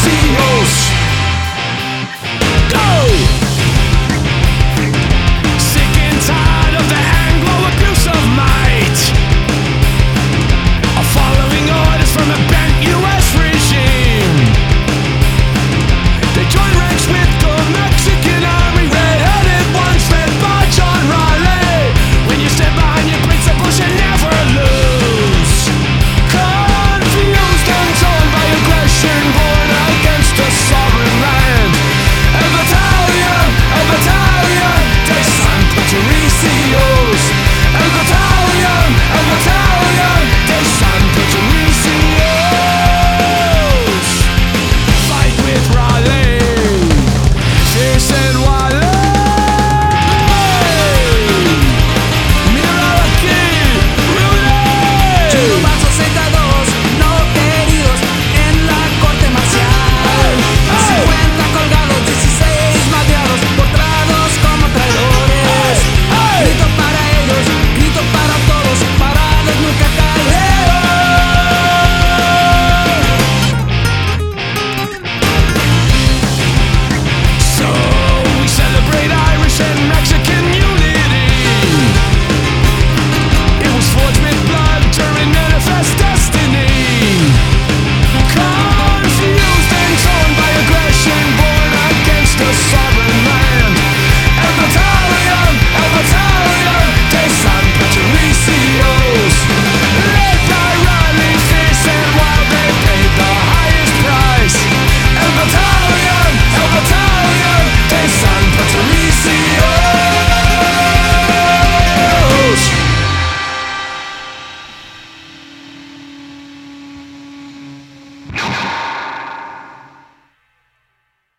see